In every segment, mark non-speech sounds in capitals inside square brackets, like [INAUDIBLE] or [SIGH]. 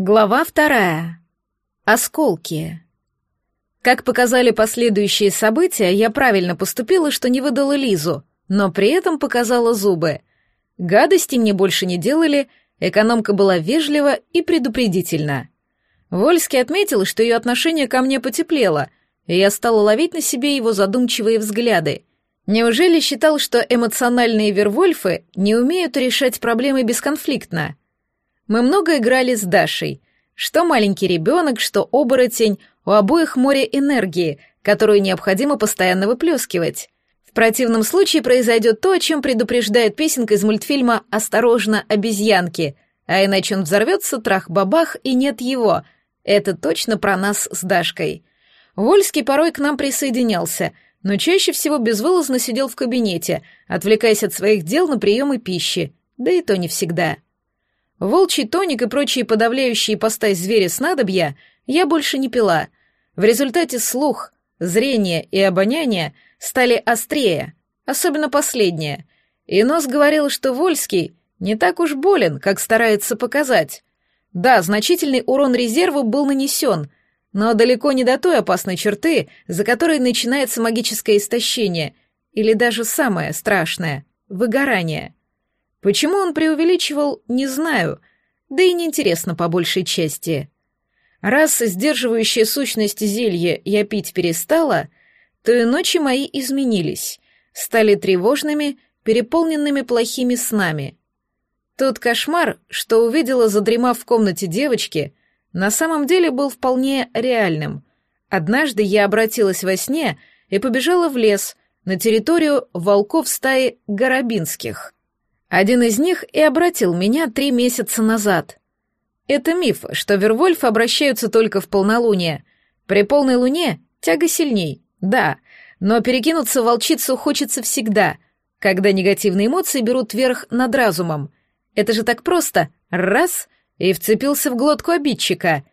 Глава вторая. Осколки. Как показали последующие события, я правильно поступила, что не выдала Лизу, но при этом показала зубы. Гадости мне больше не делали, экономка была вежлива и предупредительна. Вольский отметил, что ее отношение ко мне потеплело, и я стала ловить на себе его задумчивые взгляды. Неужели считал, что эмоциональные вервольфы не умеют решать проблемы бесконфликтно? Мы много играли с Дашей. Что маленький ребенок, что оборотень, у обоих море энергии, которую необходимо постоянно выплескивать. В противном случае произойдет то, о чем предупреждает песенка из мультфильма «Осторожно, обезьянки», а иначе он взорвется, трах-бабах, и нет его. Это точно про нас с Дашкой. Вольский порой к нам присоединялся, но чаще всего безвылазно сидел в кабинете, отвлекаясь от своих дел на приемы пищи, да и то не всегда. Волчий тоник и прочие подавляющие ипостась звери снадобья я больше не пила. В результате слух, зрение и обоняние стали острее, особенно последнее. И нос говорил, что Вольский не так уж болен, как старается показать. Да, значительный урон резерву был нанесен, но далеко не до той опасной черты, за которой начинается магическое истощение, или даже самое страшное — выгорание — Почему он преувеличивал, не знаю, да и неинтересно по большей части. Раз сдерживающая сущность зелье я пить перестала, то и ночи мои изменились, стали тревожными, переполненными плохими снами. Тот кошмар, что увидела, задремав в комнате девочки, на самом деле был вполне реальным. Однажды я обратилась во сне и побежала в лес, на территорию волков стаи Горобинских. Один из них и обратил меня три месяца назад. Это миф, что Вервольфы обращаются только в полнолуние. При полной луне тяга сильней, да, но перекинуться в волчицу хочется всегда, когда негативные эмоции берут верх над разумом. Это же так просто, раз, и вцепился в глотку обидчика.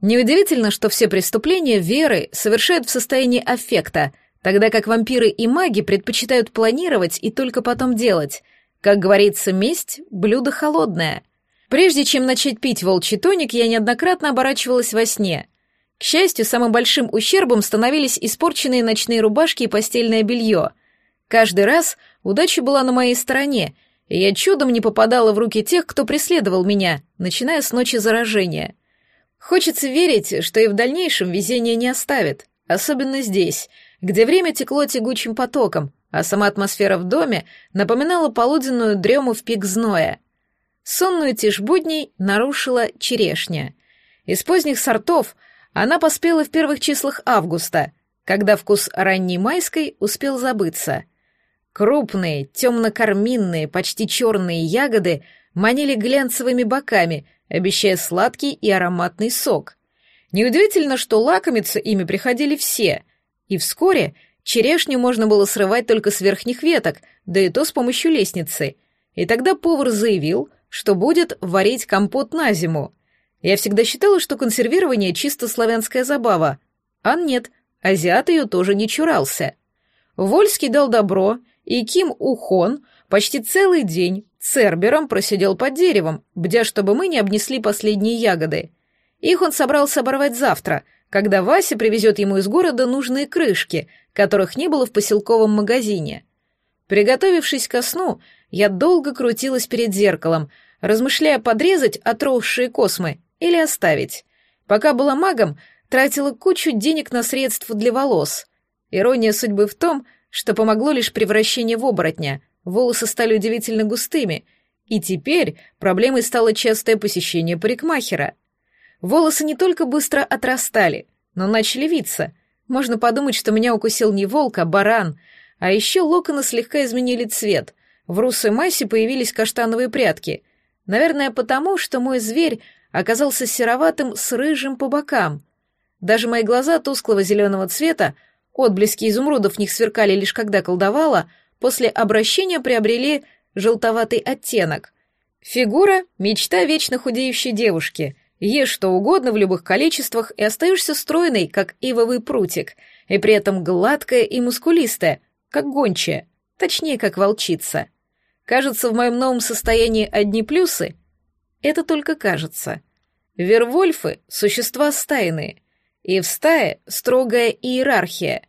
Неудивительно, что все преступления веры совершают в состоянии аффекта, тогда как вампиры и маги предпочитают планировать и только потом делать — как говорится, месть — блюдо холодное. Прежде чем начать пить волчий тоник, я неоднократно оборачивалась во сне. К счастью, самым большим ущербом становились испорченные ночные рубашки и постельное белье. Каждый раз удача была на моей стороне, и я чудом не попадала в руки тех, кто преследовал меня, начиная с ночи заражения. Хочется верить, что и в дальнейшем везение не оставит, особенно здесь, где время текло тягучим потоком, а сама атмосфера в доме напоминала полуденную дрему в пик зноя. Сонную тишь будней нарушила черешня. Из поздних сортов она поспела в первых числах августа, когда вкус ранней майской успел забыться. Крупные, темно-карминные, почти черные ягоды манили глянцевыми боками, обещая сладкий и ароматный сок. Неудивительно, что лакомиться ими приходили все, и вскоре Черешню можно было срывать только с верхних веток, да и то с помощью лестницы. И тогда повар заявил, что будет варить компот на зиму. Я всегда считала, что консервирование чисто славянская забава. А нет, азиат ее тоже не чурался. Вольский дал добро, и Ким Ухон почти целый день цербером просидел под деревом, бдя, чтобы мы не обнесли последние ягоды. Их он собрался оборвать завтра, когда Вася привезет ему из города нужные крышки, которых не было в поселковом магазине. Приготовившись ко сну, я долго крутилась перед зеркалом, размышляя подрезать отросшие космы или оставить. Пока была магом, тратила кучу денег на средства для волос. Ирония судьбы в том, что помогло лишь превращение в оборотня, волосы стали удивительно густыми, и теперь проблемой стало частое посещение парикмахера — Волосы не только быстро отрастали, но начали виться. Можно подумать, что меня укусил не волк, а баран. А еще локоны слегка изменили цвет. В русой массе появились каштановые прядки. Наверное, потому, что мой зверь оказался сероватым с рыжим по бокам. Даже мои глаза тусклого зеленого цвета, отблески изумрудов в них сверкали лишь когда колдовала, после обращения приобрели желтоватый оттенок. Фигура — мечта вечно худеющей девушки — Ешь что угодно в любых количествах и остаешься стройной, как ивовый прутик, и при этом гладкая и мускулистая, как гончая, точнее, как волчица. Кажется, в моем новом состоянии одни плюсы. Это только кажется. Вервольфы — существа стайные, и в стае строгая иерархия.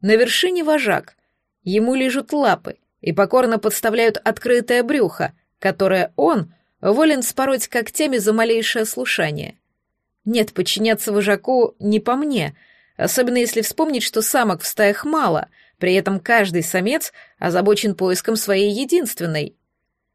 На вершине вожак, ему лежат лапы и покорно подставляют открытое брюхо, которое он волен спороть когтями за малейшее слушание. Нет, подчиняться вожаку не по мне, особенно если вспомнить, что самок в стаях мало, при этом каждый самец озабочен поиском своей единственной.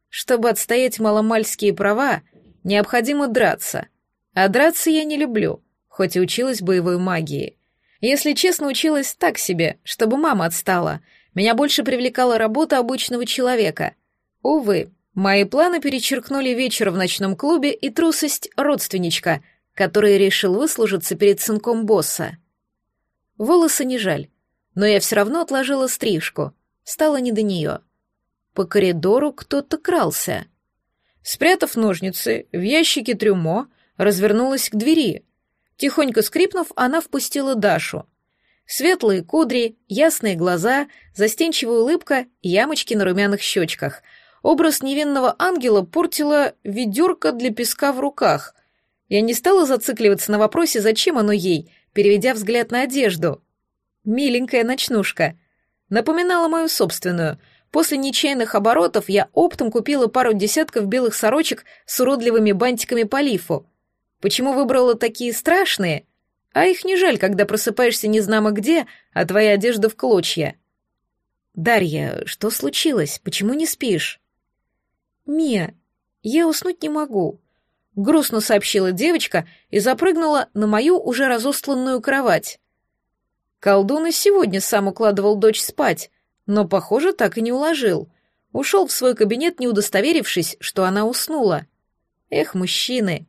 Чтобы отстоять маломальские права, необходимо драться. А драться я не люблю, хоть и училась боевой магии. Если честно, училась так себе, чтобы мама отстала. Меня больше привлекала работа обычного человека. Увы, мои планы перечеркнули вечер в ночном клубе и трусость родственничка, который решил выслужиться перед сынком босса. Волосы не жаль, но я все равно отложила стрижку, стало не до нее. По коридору кто-то крался. Спрятав ножницы в ящике трюмо, развернулась к двери. Тихонько скрипнув, она впустила Дашу. Светлые кудри, ясные глаза, застенчивая улыбка, ямочки на румяных щечках. Образ невинного ангела портила ведерко для песка в руках. Я не стала зацикливаться на вопросе, зачем оно ей, переведя взгляд на одежду. Миленькая ночнушка. Напоминала мою собственную. После нечаянных оборотов я оптом купила пару десятков белых сорочек с уродливыми бантиками по лифу. Почему выбрала такие страшные? А их не жаль, когда просыпаешься незнамо где, а твоя одежда в клочья. «Дарья, что случилось? Почему не спишь?» «Мия, я уснуть не могу», — грустно сообщила девочка и запрыгнула на мою уже разостланную кровать. Колдун и сегодня сам укладывал дочь спать, но, похоже, так и не уложил. Ушел в свой кабинет, не удостоверившись, что она уснула. Эх, мужчины,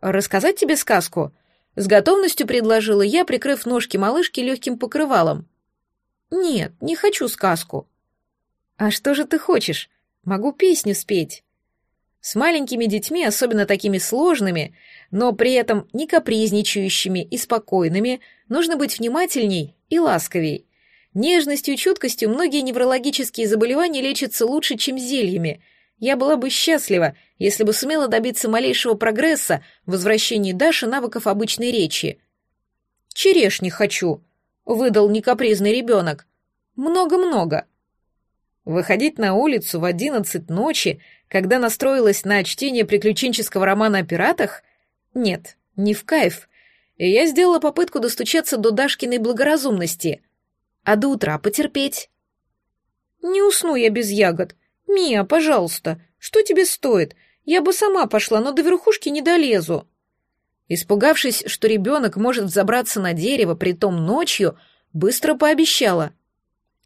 «Рассказать тебе сказку?» С готовностью предложила я, прикрыв ножки малышки легким покрывалом. «Нет, не хочу сказку». «А что же ты хочешь? Могу песню спеть». С маленькими детьми, особенно такими сложными, но при этом не капризничающими и спокойными, нужно быть внимательней и ласковей. Нежностью и чуткостью многие неврологические заболевания лечатся лучше, чем зельями — я была бы счастлива, если бы сумела добиться малейшего прогресса в возвращении Даши навыков обычной речи. «Черешни хочу», — выдал некапризный ребенок. «Много-много». Выходить на улицу в одиннадцать ночи, когда настроилась на чтение приключенческого романа о пиратах? Нет, не в кайф. И я сделала попытку достучаться до Дашкиной благоразумности. А до утра потерпеть. «Не усну я без ягод», «Мия, пожалуйста, что тебе стоит? Я бы сама пошла, но до верхушки не долезу». Испугавшись, что ребенок может взобраться на дерево, притом ночью, быстро пообещала.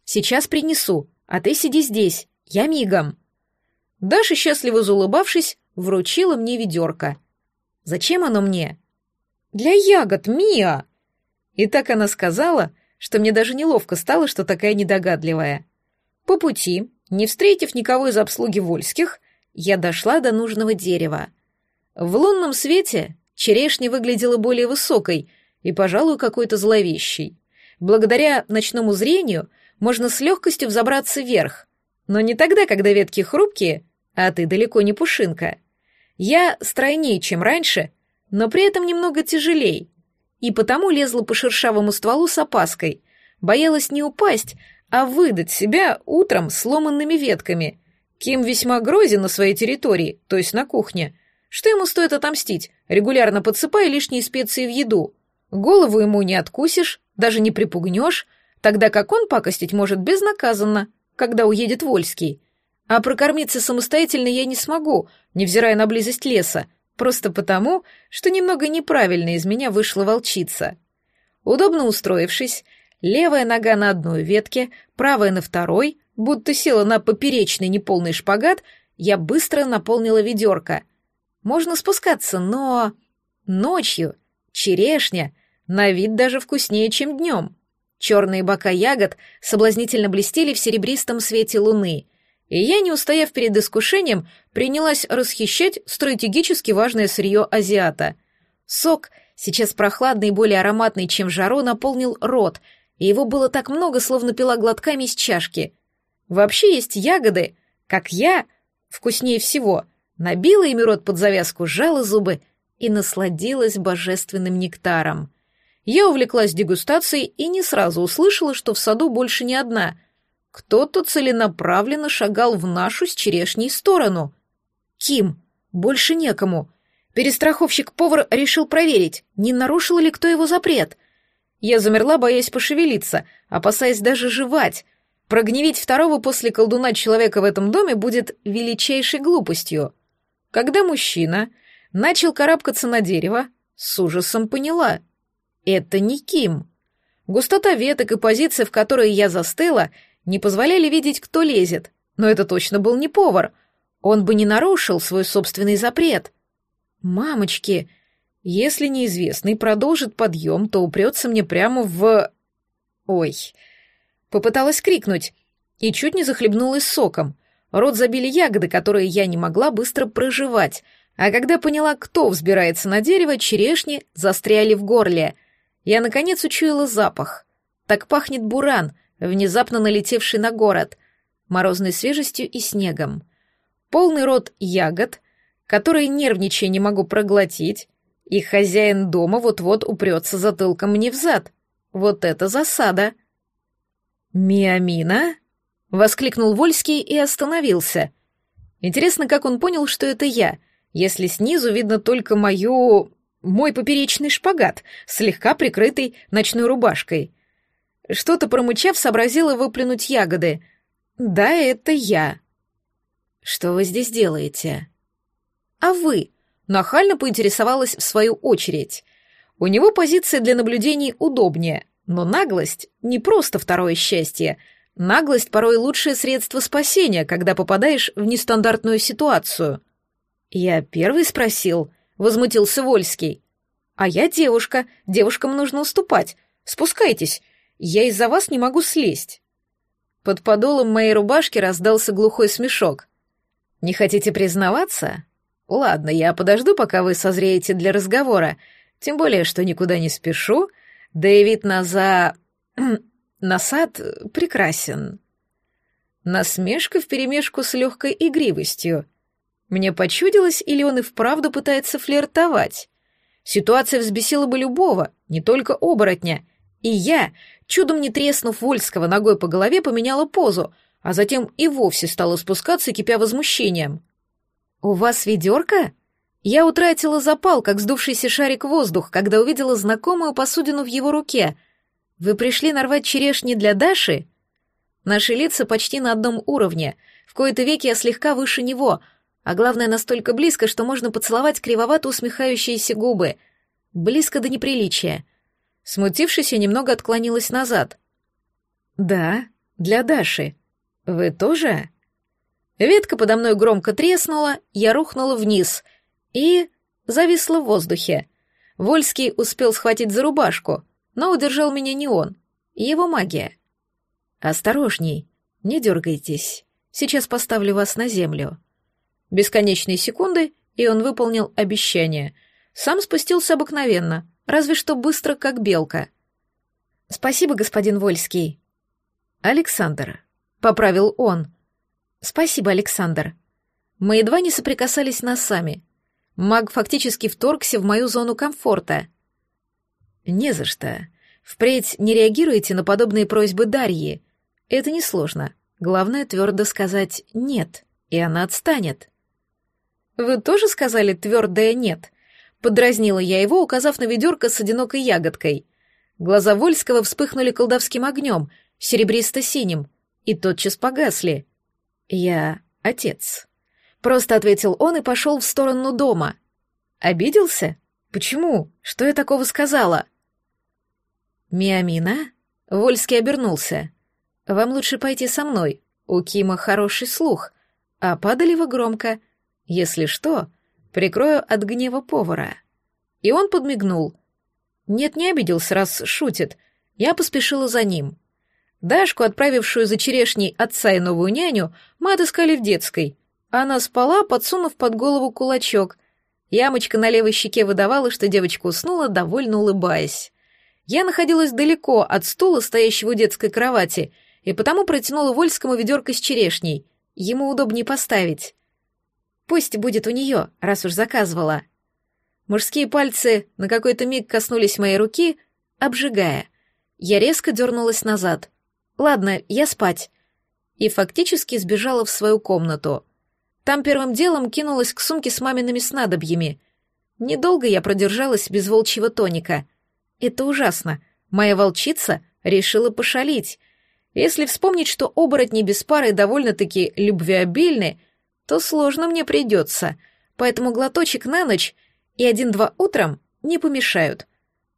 «Сейчас принесу, а ты сиди здесь, я мигом». Даша, счастливо заулыбавшись, вручила мне ведерко. «Зачем оно мне?» «Для ягод, Мия!» И так она сказала, что мне даже неловко стало, что такая недогадливая. По пути не встретив никого из обслуги Вольских, я дошла до нужного дерева. В лунном свете черешня выглядела более высокой и, пожалуй, какой-то зловещей. Благодаря ночному зрению можно с легкостью взобраться вверх, но не тогда, когда ветки хрупкие, а ты далеко не пушинка. Я стройнее, чем раньше, но при этом немного тяжелей, и потому лезла по шершавому стволу с опаской, боялась не упасть, а выдать себя утром сломанными ветками. Ким весьма грозен на своей территории, то есть на кухне. Что ему стоит отомстить, регулярно подсыпая лишние специи в еду? Голову ему не откусишь, даже не припугнешь, тогда как он пакостить может безнаказанно, когда уедет Вольский. А прокормиться самостоятельно я не смогу, невзирая на близость леса, просто потому, что немного неправильно из меня вышла волчица. Удобно устроившись, Левая нога на одной ветке, правая на второй, будто села на поперечный неполный шпагат, я быстро наполнила ведерко. Можно спускаться, но... Ночью черешня на вид даже вкуснее, чем днем. Черные бока ягод соблазнительно блестели в серебристом свете луны, и я, не устояв перед искушением, принялась расхищать стратегически важное сырье азиата. Сок, сейчас прохладный и более ароматный, чем жару, наполнил рот — и его было так много, словно пила глотками из чашки. Вообще есть ягоды, как я, вкуснее всего. Набила ими рот под завязку, сжала зубы и насладилась божественным нектаром. Я увлеклась дегустацией и не сразу услышала, что в саду больше не одна. Кто-то целенаправленно шагал в нашу с черешней сторону. Ким, больше некому. Перестраховщик-повар решил проверить, не нарушил ли кто его запрет. Я замерла, боясь пошевелиться, опасаясь даже жевать. Прогневить второго после колдуна человека в этом доме будет величайшей глупостью. Когда мужчина начал карабкаться на дерево, с ужасом поняла — это не Ким. Густота веток и позиция, в которой я застыла, не позволяли видеть, кто лезет. Но это точно был не повар. Он бы не нарушил свой собственный запрет. Мамочки, если неизвестный продолжит подъем, то упрется мне прямо в... Ой. Попыталась крикнуть и чуть не захлебнулась соком. Рот забили ягоды, которые я не могла быстро проживать, а когда поняла, кто взбирается на дерево, черешни застряли в горле — я, наконец, учуяла запах. Так пахнет буран, внезапно налетевший на город, морозной свежестью и снегом. Полный рот ягод, которые, нервничая, не могу проглотить, и хозяин дома вот-вот упрется затылком мне в зад. Вот это засада! «Миамина?» — воскликнул Вольский и остановился. Интересно, как он понял, что это я, если снизу видно только мою мой поперечный шпагат, слегка прикрытый ночной рубашкой. Что-то промычав, сообразила выплюнуть ягоды. «Да, это я». «Что вы здесь делаете?» «А вы?» — нахально поинтересовалась в свою очередь. У него позиция для наблюдений удобнее, но наглость — не просто второе счастье. Наглость порой лучшее средство спасения, когда попадаешь в нестандартную ситуацию. Я первый спросил — возмутился Вольский. А я девушка, девушкам нужно уступать. Спускайтесь, я из-за вас не могу слезть. Под подолом моей рубашки раздался глухой смешок. Не хотите признаваться? Ладно, я подожду, пока вы созреете для разговора, тем более, что никуда не спешу, да и вид на за... [CLEARS THROAT] на сад прекрасен. Насмешка вперемешку с легкой игривостью. Мне почудилось, или он и вправду пытается флиртовать? Ситуация взбесила бы любого, не только оборотня. И я, чудом не треснув Вольского ногой по голове, поменяла позу, а затем и вовсе стала спускаться, кипя возмущением. «У вас ведерко?» Я утратила запал, как сдувшийся шарик воздух, когда увидела знакомую посудину в его руке. «Вы пришли нарвать черешни для Даши?» Наши лица почти на одном уровне. В кои-то веки я слегка выше него — а главное, настолько близко, что можно поцеловать кривовато усмехающиеся губы. Близко до неприличия. Смутившись, я немного отклонилась назад. «Да, для Даши. Вы тоже?» Ветка подо мной громко треснула, я рухнула вниз и зависла в воздухе. Вольский успел схватить за рубашку, но удержал меня не он, его магия. «Осторожней, не дергайтесь, сейчас поставлю вас на землю». Бесконечные секунды, и он выполнил обещание. Сам спустился обыкновенно, разве что быстро, как белка. «Спасибо, господин Вольский». «Александр», — поправил он. «Спасибо, Александр». Мы едва не соприкасались носами. Маг фактически вторгся в мою зону комфорта. «Не за что. Впредь не реагируйте на подобные просьбы Дарьи. Это несложно. Главное твердо сказать «нет», и она отстанет. «Вы тоже сказали твердое «нет»?» Подразнила я его, указав на ведерко с одинокой ягодкой. Глаза Вольского вспыхнули колдовским огнем, серебристо-синим, и тотчас погасли. «Я отец», — просто ответил он и пошел в сторону дома. «Обиделся? Почему? Что я такого сказала?» «Миамина?» — Вольский обернулся. «Вам лучше пойти со мной. У Кима хороший слух. А падали вы громко. Если что, прикрою от гнева повара. И он подмигнул. Нет, не обиделся, раз шутит. Я поспешила за ним. Дашку, отправившую за черешней отца и новую няню, мы отыскали в детской. Она спала, подсунув под голову кулачок. Ямочка на левой щеке выдавала, что девочка уснула, довольно улыбаясь. Я находилась далеко от стула, стоящего у детской кровати, и потому протянула Вольскому ведерко с черешней. Ему удобнее поставить. Пусть будет у нее, раз уж заказывала. Мужские пальцы на какой-то миг коснулись моей руки, обжигая. Я резко дернулась назад. Ладно, я спать. И фактически сбежала в свою комнату. Там первым делом кинулась к сумке с мамиными снадобьями. Недолго я продержалась без волчьего тоника. Это ужасно. Моя волчица решила пошалить. Если вспомнить, что оборотни без пары довольно-таки любвеобильны, то сложно мне придется, поэтому глоточек на ночь и один-два утром не помешают.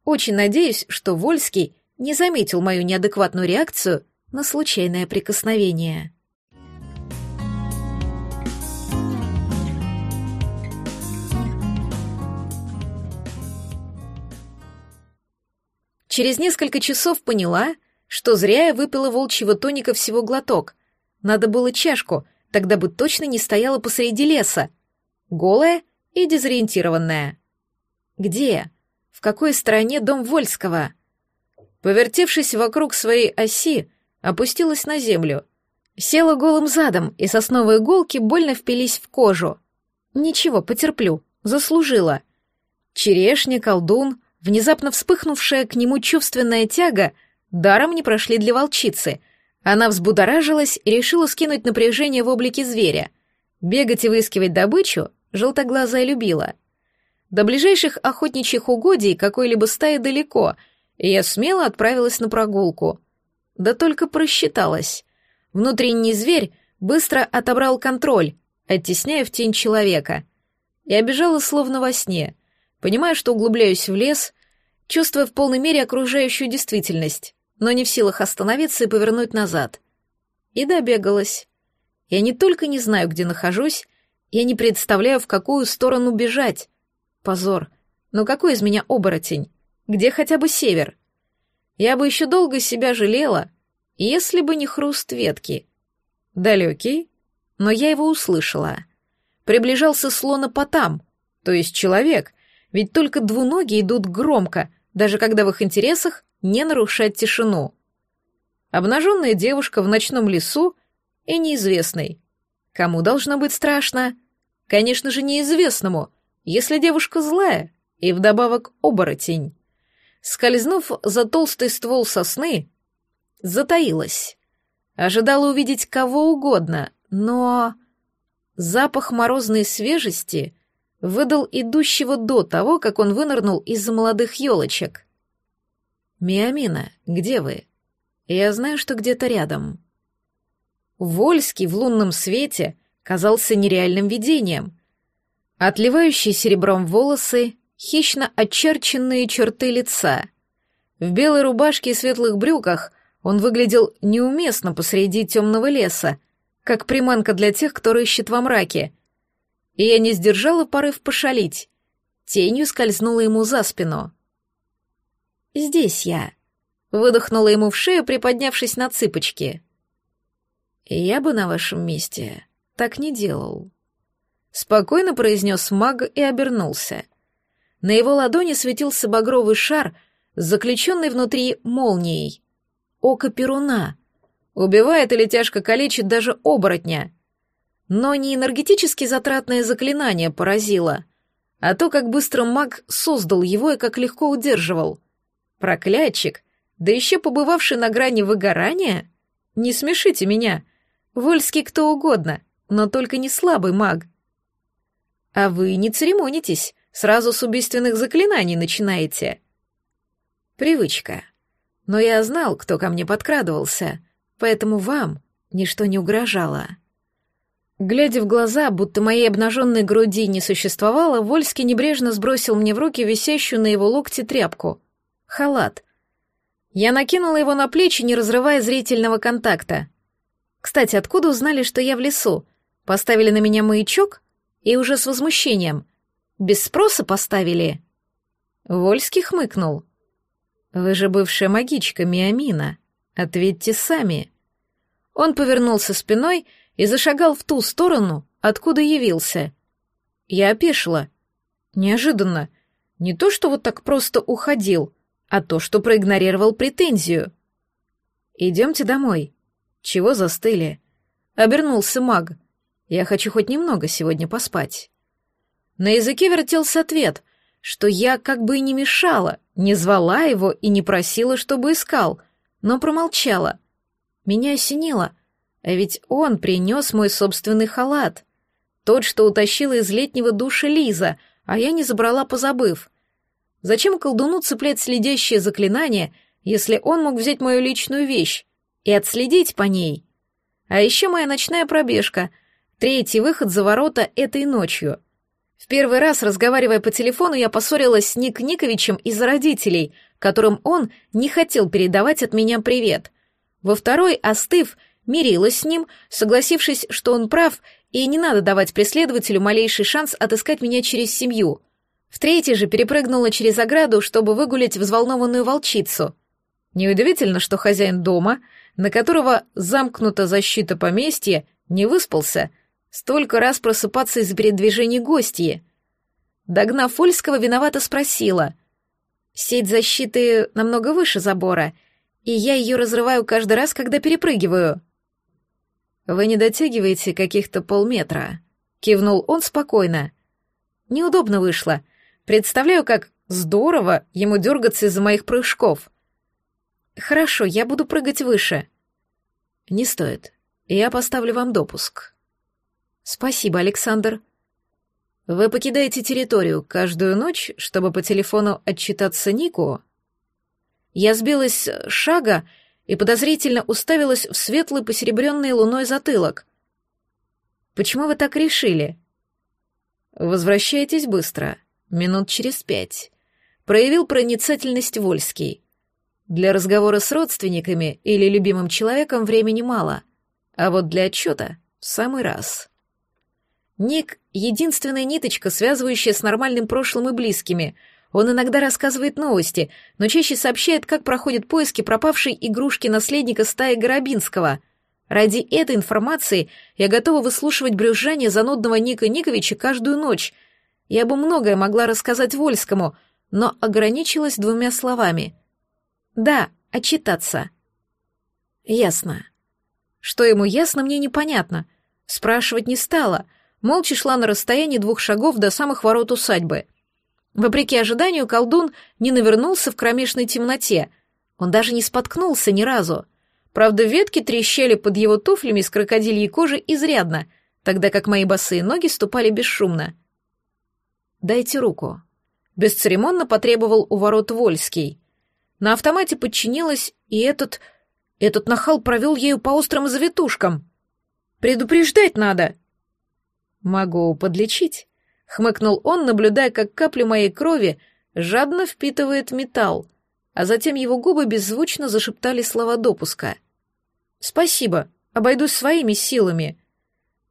Очень надеюсь, что Вольский не заметил мою неадекватную реакцию на случайное прикосновение. Через несколько часов поняла, что зря я выпила волчьего тоника всего глоток. Надо было чашку, тогда бы точно не стояла посреди леса. Голая и дезориентированная. Где? В какой стороне дом Вольского? Повертевшись вокруг своей оси, опустилась на землю. Села голым задом, и сосновые иголки больно впились в кожу. Ничего, потерплю, заслужила. Черешня, колдун, внезапно вспыхнувшая к нему чувственная тяга даром не прошли для волчицы. Она взбудоражилась и решила скинуть напряжение в облике зверя. Бегать и выискивать добычу желтоглазая любила. До ближайших охотничьих угодий какой-либо стаи далеко, и я смело отправилась на прогулку. Да только просчиталась. Внутренний зверь быстро отобрал контроль, оттесняя в тень человека. Я бежала словно во сне, понимая, что углубляюсь в лес, чувствуя в полной мере окружающую действительность, но не в силах остановиться и повернуть назад. И добегалась. Я не только не знаю, где нахожусь, я не представляю, в какую сторону бежать. Позор. Но какой из меня оборотень? Где хотя бы север? Я бы еще долго себя жалела, если бы не хруст ветки. Далекий, но я его услышала. Приближался слонопотам, то есть человек, ведь только двуногие идут громко, даже когда в их интересах не нарушать тишину. Обнаженная девушка в ночном лесу и неизвестный. Кому должно быть страшно? Конечно же, неизвестному, если девушка злая и вдобавок оборотень. Скользнув за толстый ствол сосны, затаилась. Ожидала увидеть кого угодно, но... Запах морозной свежести выдал идущего до того, как он вынырнул из-за молодых елочек. «Миамина, где вы? Я знаю, что где-то рядом». Вольский в лунном свете казался нереальным видением. Отливающие серебром волосы, хищно очерченные черты лица. В белой рубашке и светлых брюках он выглядел неуместно посреди темного леса, как приманка для тех, кто рыщет во мраке. И я не сдержала порыв пошалить. Тенью скользнула ему за спину. «Здесь я», — выдохнула ему в шею, приподнявшись на цыпочки. «Я бы на вашем месте так не делал. Спокойно произнес маг и обернулся. На его ладони светился багровый шар, заключенный внутри молнией. Око Перуна. Убивает или тяжко калечит даже оборотня. Но не энергетически затратное заклинание поразило, а то, как быстро маг создал его и как легко удерживал. Проклятчик, да еще побывавший на грани выгорания? Не смешите меня. Вольский кто угодно, но только не слабый маг. А вы не церемонитесь, сразу с убийственных заклинаний начинаете. Привычка. Но я знал, кто ко мне подкрадывался, поэтому вам ничто не угрожало. Глядя в глаза, будто моей обнаженной груди не существовало, Вольский небрежно сбросил мне в руки висящую на его локте тряпку. Халат. Я накинула его на плечи, не разрывая зрительного контакта. Кстати, откуда узнали, что я в лесу? Поставили на меня маячок и уже с возмущением. Без спроса поставили. Вольский хмыкнул. Вы же бывшая магичка Миамина. Ответьте сами. Он повернулся спиной и зашагал в ту сторону, откуда явился. Я опешила. Неожиданно. Не то, что вот так просто уходил, а то, что проигнорировал претензию. «Идемте домой». «Чего застыли?» Обернулся маг. Я хочу хоть немного сегодня поспать. На языке вертелся ответ, что я как бы и не мешала, не звала его и не просила, чтобы искал, но промолчала. Меня осенило, а ведь он принес мой собственный халат. Тот, что утащила из летнего душа Лиза, а я не забрала, позабыв. Зачем колдуну цеплять следящее заклинание, если он мог взять мою личную вещь и отследить по ней? А еще моя ночная пробежка, третий выход за ворота этой ночью. В первый раз, разговаривая по телефону, я поссорилась с Ник Никовичем из-за родителей, которым он не хотел передавать от меня привет. Во второй, остыв, мирилась с ним, согласившись, что он прав, и не надо давать преследователю малейший шанс отыскать меня через семью. В третий же перепрыгнула через ограду, чтобы выгулять взволнованную волчицу. Неудивительно, что хозяин дома, на которого замкнута защита поместья, не выспался — Столько раз просыпаться из-за передвижений гостьи. Догнав Фольского, виновато спросила. «Сеть защиты намного выше забора, и я ее разрываю каждый раз, когда перепрыгиваю». «Вы не дотягиваете каких-то полметра», — кивнул он спокойно. «Неудобно вышло. Представляю, как здорово ему дергаться из-за моих прыжков». «Хорошо, я буду прыгать выше». «Не стоит. Я поставлю вам допуск». «Спасибо, Александр». «Вы покидаете территорию каждую ночь, чтобы по телефону отчитаться Нику?» Я сбилась с шага и подозрительно уставилась в светлый посеребренный луной затылок. «Почему вы так решили?» «Возвращайтесь быстро, минут через пять», — проявил проницательность Вольский. «Для разговора с родственниками или любимым человеком времени мало, а вот для отчета — в самый раз». Ник — единственная ниточка, связывающая с нормальным прошлым и близкими. Он иногда рассказывает новости, но чаще сообщает, как проходят поиски пропавшей игрушки наследника стаи Горобинского. Ради этой информации я готова выслушивать брюзжание занудного Ника Никовича каждую ночь. Я бы многое могла рассказать Вольскому, но ограничилась двумя словами. «Да, отчитаться». «Ясно». Что ему ясно, мне непонятно. Спрашивать не стала — молча шла на расстоянии двух шагов до самых ворот усадьбы. Вопреки ожиданию, колдун не навернулся в кромешной темноте. Он даже не споткнулся ни разу. Правда, ветки трещали под его туфлями из крокодильей кожи изрядно, тогда как мои босые ноги ступали бесшумно. «Дайте руку», — бесцеремонно потребовал у ворот Вольский. На автомате подчинилась, и этот... этот нахал провел ею по острым завитушкам. «Предупреждать надо!» «Могу подлечить», — хмыкнул он, наблюдая, как капли моей крови жадно впитывает металл, а затем его губы беззвучно зашептали слова допуска. «Спасибо, обойдусь своими силами».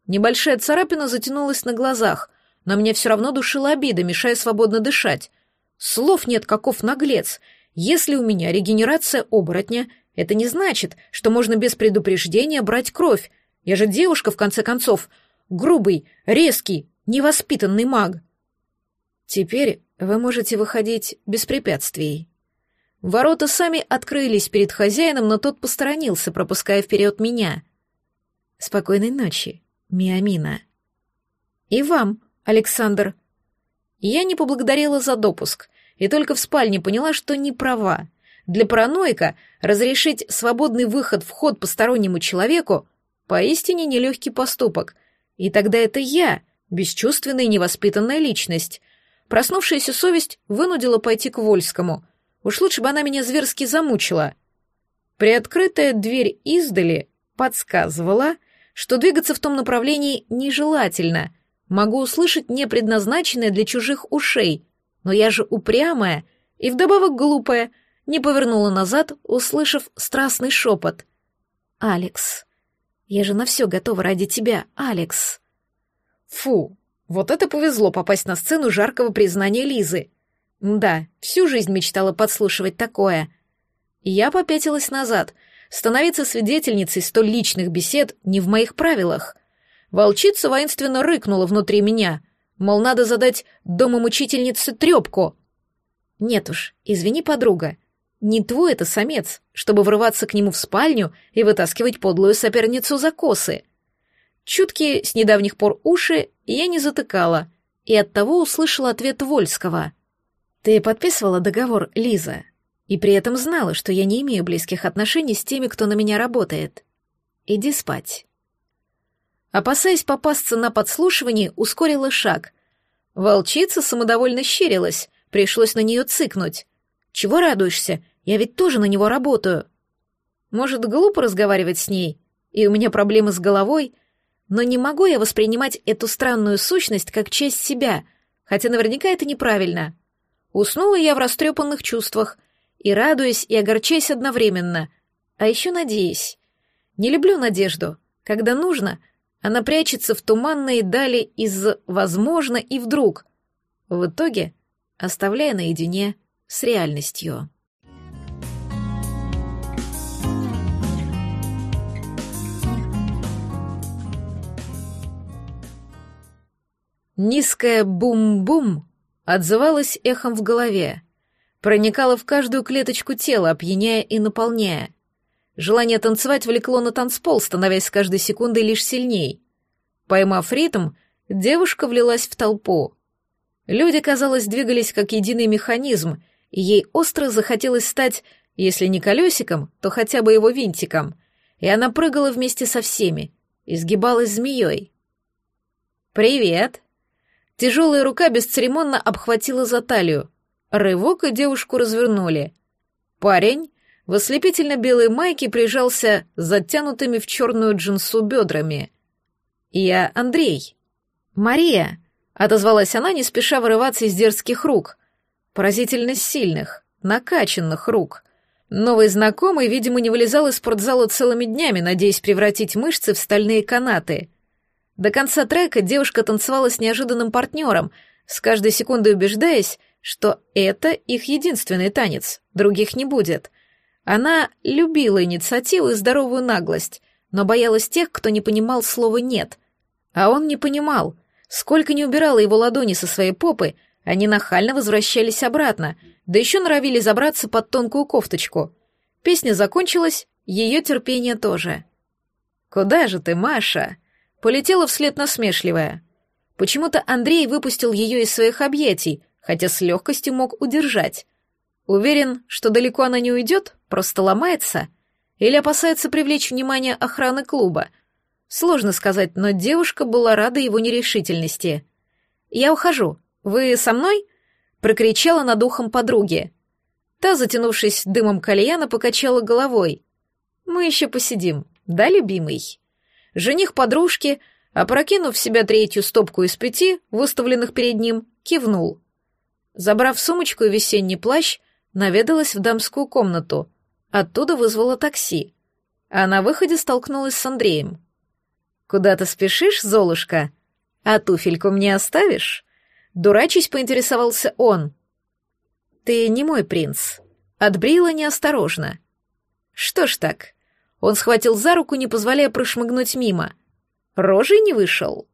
Небольшая царапина затянулась на глазах, но мне все равно душила обида, мешая свободно дышать. Слов нет, каков наглец. Если у меня регенерация оборотня, это не значит, что можно без предупреждения брать кровь. Я же девушка, в конце концов, грубый, резкий, невоспитанный маг. Теперь вы можете выходить без препятствий. Ворота сами открылись перед хозяином, но тот посторонился, пропуская вперед меня. Спокойной ночи, Миамина. И вам, Александр. Я не поблагодарила за допуск, и только в спальне поняла, что не права. Для параноика разрешить свободный выход в ход постороннему человеку поистине нелегкий поступок, и тогда это я, бесчувственная и невоспитанная личность. Проснувшаяся совесть вынудила пойти к Вольскому. Уж лучше бы она меня зверски замучила. Приоткрытая дверь издали подсказывала, что двигаться в том направлении нежелательно. Могу услышать непредназначенное для чужих ушей, но я же упрямая и вдобавок глупая, не повернула назад, услышав страстный шепот. «Алекс, я же на все готова ради тебя, Алекс. Фу, вот это повезло попасть на сцену жаркого признания Лизы. Да, всю жизнь мечтала подслушивать такое. Я попятилась назад. Становиться свидетельницей столь личных бесед не в моих правилах. Волчица воинственно рыкнула внутри меня, мол, надо задать домомучительнице трепку. Нет уж, извини, подруга, не твой это самец, чтобы врываться к нему в спальню и вытаскивать подлую соперницу за косы. Чуткие с недавних пор уши я не затыкала, и оттого услышала ответ Вольского. Ты подписывала договор, Лиза, и при этом знала, что я не имею близких отношений с теми, кто на меня работает. Иди спать. Опасаясь попасться на подслушивание, ускорила шаг. Волчица самодовольно щерилась, пришлось на нее цыкнуть. Чего радуешься? Я ведь тоже на него работаю. Может, глупо разговаривать с ней, и у меня проблемы с головой, но не могу я воспринимать эту странную сущность как часть себя, хотя наверняка это неправильно. Уснула я в растрепанных чувствах, и радуясь, и огорчаясь одновременно, а еще надеясь. Не люблю надежду. Когда нужно, она прячется в туманные дали из «возможно» и «вдруг», в итоге оставляя наедине с реальностью. Низкое бум-бум отзывалось эхом в голове, проникало в каждую клеточку тела, опьяняя и наполняя. Желание танцевать влекло на танцпол, становясь с каждой секундой лишь сильней. Поймав ритм, девушка влилась в толпу. Люди, казалось, двигались как единый механизм, и ей остро захотелось стать, если не колесиком, то хотя бы его винтиком, и она прыгала вместе со всеми, изгибалась змеей. «Привет!» Тяжелая рука бесцеремонно обхватила за талию. Рывок, и девушку развернули. Парень в ослепительно-белой майке прижался затянутыми в черную джинсу бедрами. «Я Андрей». «Мария», — отозвалась она, не спеша вырываться из дерзких рук. Поразительно сильных, накачанных рук. Новый знакомый, видимо, не вылезал из спортзала целыми днями, надеясь превратить мышцы в стальные канаты. До конца трека девушка танцевала с неожиданным партнером, с каждой секундой убеждаясь, что это их единственный танец, других не будет. Она любила инициативу и здоровую наглость, но боялась тех, кто не понимал слова «нет». А он не понимал. Сколько не убирала его ладони со своей попы, они нахально возвращались обратно, да еще норовили забраться под тонкую кофточку. Песня закончилась, ее терпение тоже. «Куда же ты, Маша?» Полетела вслед насмешливая. Почему-то Андрей выпустил ее из своих объятий, хотя с легкостью мог удержать. Уверен, что далеко она не уйдет, просто ломается? Или опасается привлечь внимание охраны клуба? Сложно сказать, но девушка была рада его нерешительности. «Я ухожу. Вы со мной?» — прокричала над ухом подруги. Та, затянувшись дымом кальяна, покачала головой. «Мы еще посидим, да, любимый?» Жених подружки, опрокинув в себя третью стопку из пяти, выставленных перед ним, кивнул. Забрав сумочку и весенний плащ, наведалась в дамскую комнату. Оттуда вызвала такси. А на выходе столкнулась с Андреем. «Куда ты спешишь, Золушка? А туфельку мне оставишь?» Дурачись поинтересовался он. «Ты не мой принц». Отбрила неосторожно. «Что ж так? Он схватил за руку, не позволяя прошмыгнуть мимо. Рожей не вышел.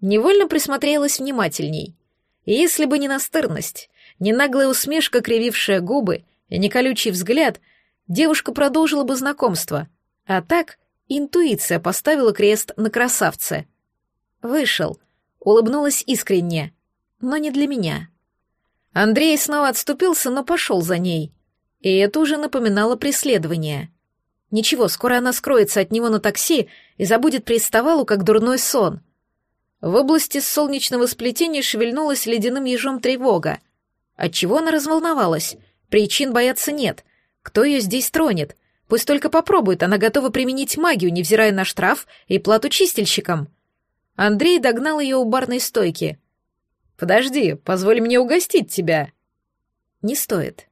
Невольно присмотрелась внимательней. если бы не настырность, не наглая усмешка, кривившая губы, и не колючий взгляд, девушка продолжила бы знакомство. А так интуиция поставила крест на красавце. Вышел, улыбнулась искренне, но не для меня. Андрей снова отступился, но пошел за ней. И это уже напоминало преследование. Ничего, скоро она скроется от него на такси и забудет приставалу, как дурной сон. В области солнечного сплетения шевельнулась ледяным ежом тревога. Отчего она разволновалась? Причин бояться нет. Кто ее здесь тронет? Пусть только попробует, она готова применить магию, невзирая на штраф и плату чистильщикам. Андрей догнал ее у барной стойки. «Подожди, позволь мне угостить тебя». «Не стоит.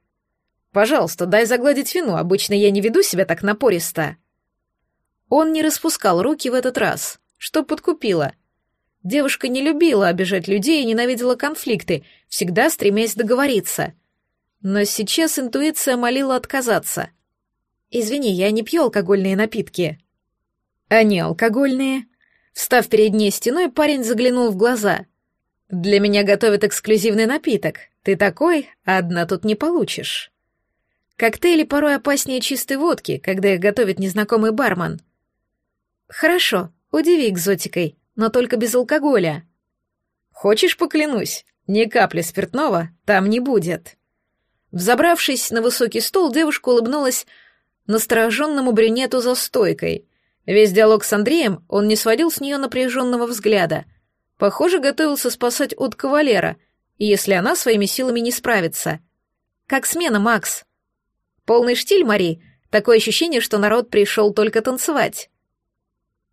Пожалуйста, дай загладить вину, обычно я не веду себя так напористо. Он не распускал руки в этот раз, что подкупило. Девушка не любила обижать людей и ненавидела конфликты, всегда стремясь договориться. Но сейчас интуиция молила отказаться. «Извини, я не пью алкогольные напитки». «Они алкогольные?» Встав перед ней стеной, парень заглянул в глаза. «Для меня готовят эксклюзивный напиток. Ты такой, а одна тут не получишь». Коктейли порой опаснее чистой водки, когда их готовит незнакомый бармен. Хорошо, удиви экзотикой, но только без алкоголя. Хочешь, поклянусь? Ни капли спиртного там не будет. Взобравшись на высокий стол, девушка улыбнулась настороженному брюнету за стойкой. Весь диалог с Андреем он не сводил с нее напряженного взгляда. Похоже, готовился спасать от кавалера, если она своими силами не справится. Как смена, Макс? Полный штиль, Мари. Такое ощущение, что народ пришел только танцевать.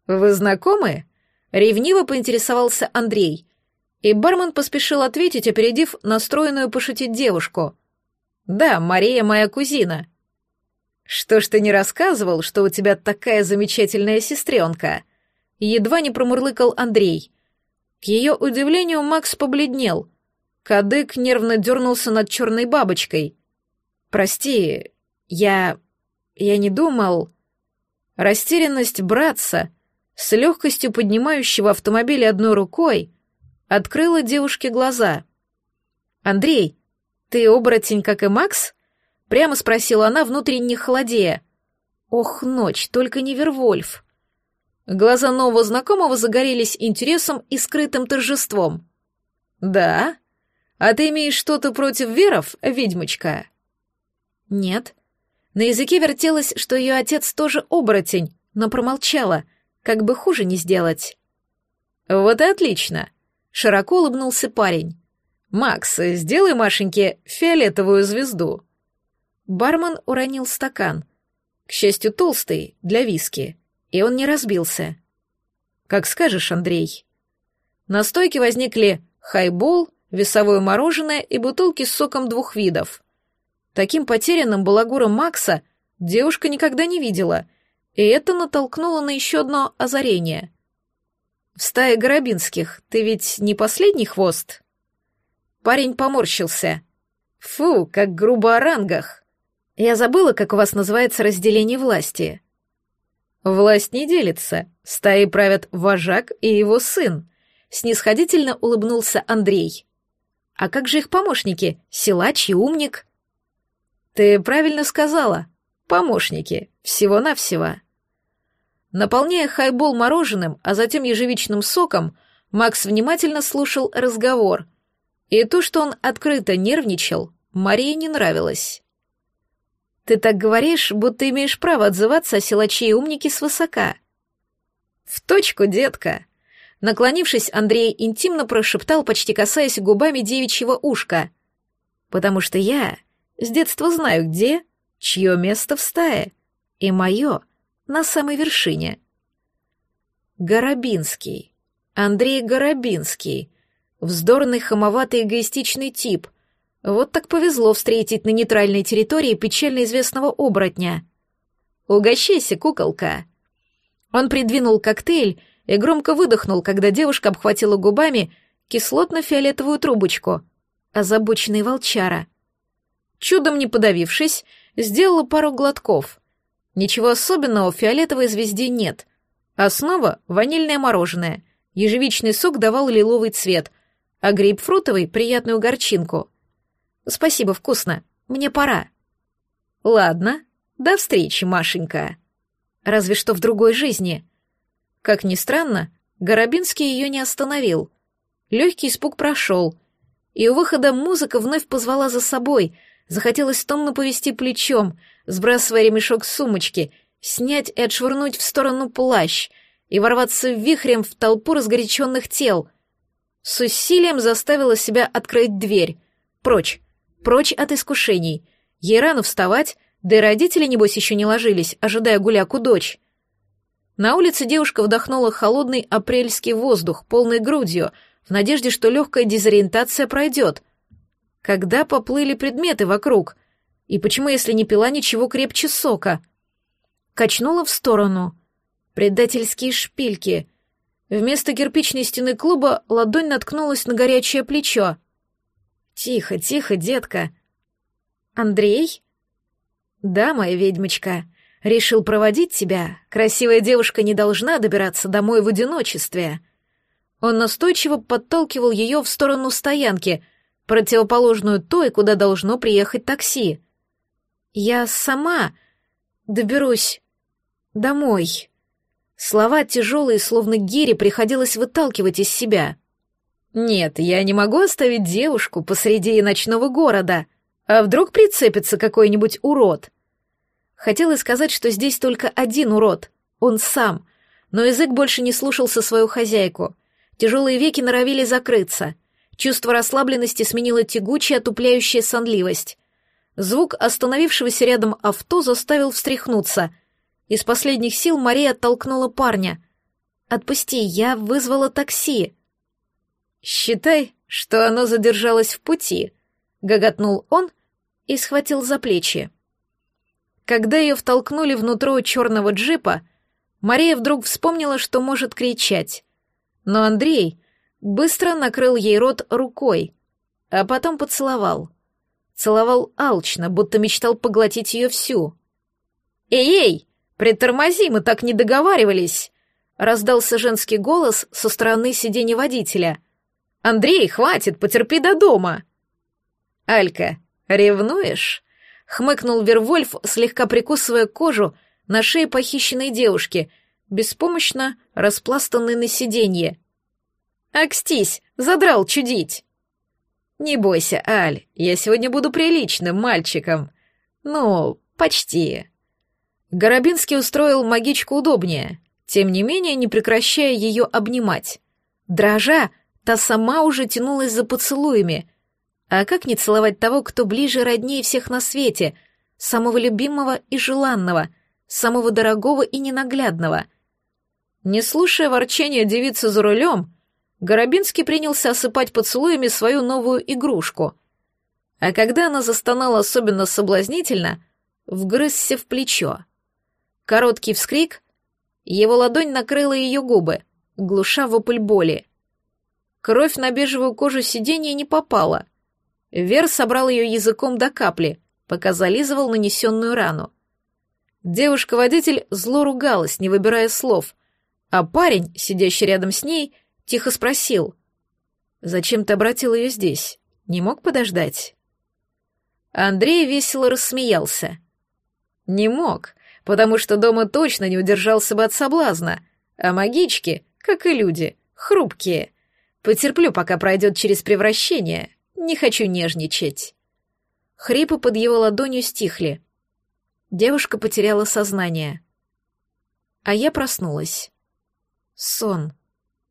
«Вы знакомы?» — ревниво поинтересовался Андрей. И бармен поспешил ответить, опередив настроенную пошутить девушку. «Да, Мария моя кузина». «Что ж ты не рассказывал, что у тебя такая замечательная сестренка?» Едва не промурлыкал Андрей. К ее удивлению Макс побледнел. Кадык нервно дернулся над черной бабочкой. «Прости, я... я не думал...» Растерянность братца, с легкостью поднимающего автомобиль одной рукой, открыла девушке глаза. «Андрей, ты оборотень, как и Макс?» — прямо спросила она, внутренне холодея. «Ох, ночь, только не Вервольф!» Глаза нового знакомого загорелись интересом и скрытым торжеством. «Да? А ты имеешь что-то против веров, ведьмочка?» «Нет». На языке вертелось, что ее отец тоже оборотень, но промолчала, как бы хуже не сделать. «Вот и отлично», Широко улыбнулся парень. «Макс, сделай Машеньке фиолетовую звезду». Бармен уронил стакан. К счастью, толстый, для виски, и он не разбился. «Как скажешь, Андрей». На стойке возникли хайбол, весовое мороженое и бутылки с соком двух видов. Таким потерянным балагуром Макса девушка никогда не видела, и это натолкнуло на еще одно озарение — в стае Горобинских ты ведь не последний хвост?» Парень поморщился. «Фу, как грубо о рангах. Я забыла, как у вас называется разделение власти». «Власть не делится. Стаи правят вожак и его сын», — снисходительно улыбнулся Андрей. «А как же их помощники? Силач и умник?» «Ты правильно сказала. Помощники. Всего-навсего». Наполняя хайбол мороженым, а затем ежевичным соком, Макс внимательно слушал разговор. И то, что он открыто нервничал, Марии не нравилось. «Ты так говоришь, будто имеешь право отзываться о силаче и умнике свысока». «В точку, детка!» Наклонившись, Андрей интимно прошептал, почти касаясь губами девичьего ушка. «Потому что я с детства знаю, где, чье место в стае, и мое — на самой вершине. Горобинский. Андрей Горобинский. Вздорный, хамоватый, эгоистичный тип. Вот так повезло встретить на нейтральной территории печально известного оборотня. «Угощайся, куколка!» Он придвинул коктейль и громко выдохнул, когда девушка обхватила губами кислотно-фиолетовую трубочку. Озабоченный волчара. Чудом не подавившись, сделала пару глотков. Ничего особенного в фиолетовой звезде нет. Основа — ванильное мороженое. Ежевичный сок давал лиловый цвет, а грейпфрутовый — приятную горчинку. Спасибо, вкусно. Мне пора. Ладно, до встречи, Машенька. Разве что в другой жизни. Как ни странно, Горобинский ее не остановил. Легкий испуг прошел, и у выхода музыка вновь позвала за собой — Захотелось томно повести плечом, сбрасывая ремешок сумочки, снять и отшвырнуть в сторону плащ и ворваться вихрем в толпу разгоряченных тел. С усилием заставила себя открыть дверь. Прочь, прочь от искушений. Ей рано вставать, да и родители, небось, еще не ложились, ожидая гуляку дочь. На улице девушка вдохнула холодный апрельский воздух полной грудью, в надежде, что легкая дезориентация пройдет — когда поплыли предметы вокруг? И почему, если не пила ничего крепче сока? Качнула в сторону. Предательские шпильки. Вместо кирпичной стены клуба ладонь наткнулась на горячее плечо. «Тихо, тихо, детка». «Андрей?» «Да, моя ведьмочка. Решил проводить тебя. Красивая девушка не должна добираться домой в одиночестве». Он настойчиво подталкивал ее в сторону стоянки, противоположную той, куда должно приехать такси. Я сама доберусь домой. Слова тяжелые, словно гири, приходилось выталкивать из себя. Нет, я не могу оставить девушку посреди ночного города. А вдруг прицепится какой-нибудь урод? Хотела сказать, что здесь только один урод, он сам, но язык больше не слушался свою хозяйку. Тяжелые веки норовили закрыться. Чувство расслабленности сменило тягучая, отупляющая сонливость. Звук остановившегося рядом авто заставил встряхнуться. Из последних сил Мария оттолкнула парня. «Отпусти, я вызвала такси». «Считай, что оно задержалось в пути», — гоготнул он и схватил за плечи. Когда ее втолкнули внутрь черного джипа, Мария вдруг вспомнила, что может кричать. Но Андрей быстро накрыл ей рот рукой, а потом поцеловал. Целовал алчно, будто мечтал поглотить ее всю. «Эй-эй, притормози, мы так не договаривались!» Раздался женский голос со стороны сиденья водителя. «Андрей, хватит, потерпи до дома!» «Алька, ревнуешь?» — хмыкнул Вервольф, слегка прикусывая кожу на шее похищенной девушки, беспомощно распластанной на сиденье. «Акстись, задрал чудить!» «Не бойся, Аль, я сегодня буду приличным мальчиком. Ну, почти». Горобинский устроил магичку удобнее, тем не менее не прекращая ее обнимать. Дрожа, та сама уже тянулась за поцелуями. А как не целовать того, кто ближе роднее всех на свете, самого любимого и желанного, самого дорогого и ненаглядного? Не слушая ворчания девицы за рулем, Горобинский принялся осыпать поцелуями свою новую игрушку. А когда она застонала особенно соблазнительно, вгрызся в плечо. Короткий вскрик, его ладонь накрыла ее губы, глуша вопль боли. Кровь на бежевую кожу сиденья не попала. Вер собрал ее языком до капли, пока зализывал нанесенную рану. Девушка-водитель зло ругалась, не выбирая слов, а парень, сидящий рядом с ней, Тихо спросил. «Зачем ты обратил ее здесь? Не мог подождать?» Андрей весело рассмеялся. «Не мог, потому что дома точно не удержался бы от соблазна, а магички, как и люди, хрупкие. Потерплю, пока пройдет через превращение, не хочу нежничать». Хрипы под его ладонью стихли. Девушка потеряла сознание. А я проснулась. Сон.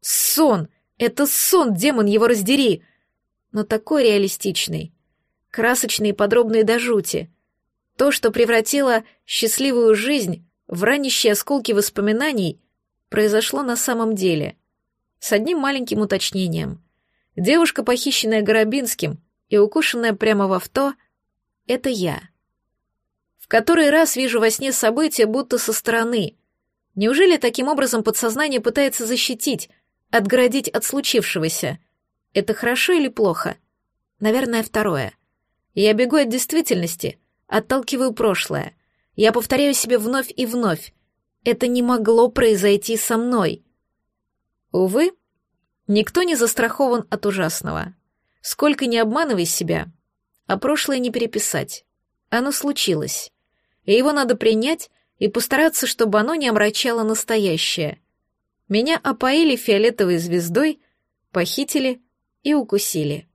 Сон! Это сон, демон его раздери! Но такой реалистичный. Красочный и подробный до жути. То, что превратило счастливую жизнь в ранящие осколки воспоминаний, произошло на самом деле. С одним маленьким уточнением. Девушка, похищенная Горобинским и укушенная прямо в авто, — это я. В который раз вижу во сне события будто со стороны. Неужели таким образом подсознание пытается защитить, Отгородить от случившегося. Это хорошо или плохо? Наверное, второе. Я бегу от действительности, отталкиваю прошлое. Я повторяю себе вновь и вновь. Это не могло произойти со мной. Увы, никто не застрахован от ужасного. Сколько не обманывай себя, а прошлое не переписать. Оно случилось. И его надо принять и постараться, чтобы оно не омрачало настоящее — меня опоили фиолетовой звездой, похитили и укусили.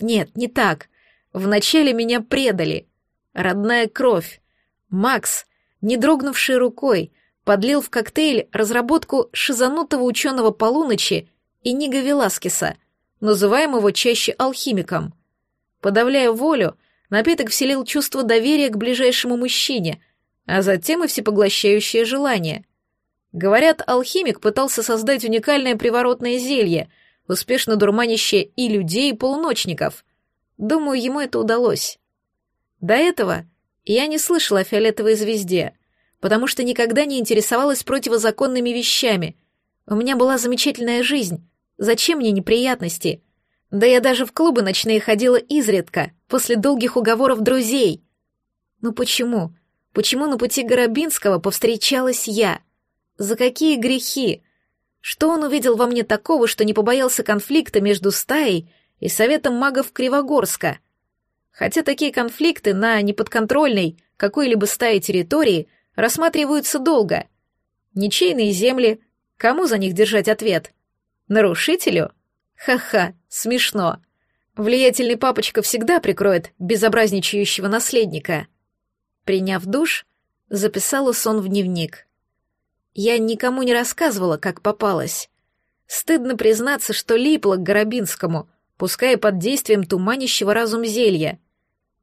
Нет, не так. Вначале меня предали. Родная кровь. Макс, не дрогнувший рукой, подлил в коктейль разработку шизанутого ученого полуночи и Нига Веласкеса, называемого чаще алхимиком. Подавляя волю, напиток вселил чувство доверия к ближайшему мужчине, а затем и всепоглощающее желание — Говорят, алхимик пытался создать уникальное приворотное зелье, успешно дурманящее и людей, и полуночников. Думаю, ему это удалось. До этого я не слышала о фиолетовой звезде, потому что никогда не интересовалась противозаконными вещами. У меня была замечательная жизнь. Зачем мне неприятности? Да я даже в клубы ночные ходила изредка, после долгих уговоров друзей. Ну почему? Почему на пути Горобинского повстречалась я — за какие грехи? Что он увидел во мне такого, что не побоялся конфликта между стаей и советом магов Кривогорска? Хотя такие конфликты на неподконтрольной какой-либо стае территории рассматриваются долго. Ничейные земли, кому за них держать ответ? Нарушителю? Ха-ха, смешно. Влиятельный папочка всегда прикроет безобразничающего наследника. Приняв душ, записала сон в дневник. Я никому не рассказывала, как попалась. Стыдно признаться, что липла к Горобинскому, пускай под действием туманящего разум зелья.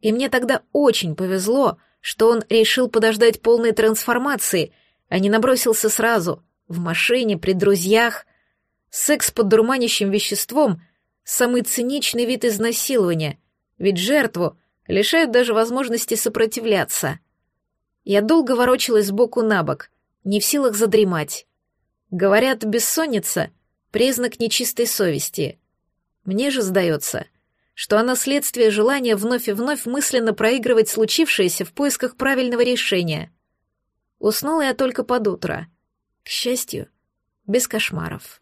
И мне тогда очень повезло, что он решил подождать полной трансформации, а не набросился сразу, в машине, при друзьях. Секс под дурманящим веществом — самый циничный вид изнасилования, ведь жертву лишают даже возможности сопротивляться. Я долго ворочалась сбоку на бок, не в силах задремать. Говорят, бессонница — признак нечистой совести. Мне же сдается, что она следствие желания вновь и вновь мысленно проигрывать случившееся в поисках правильного решения. Уснула я только под утро. К счастью, без кошмаров.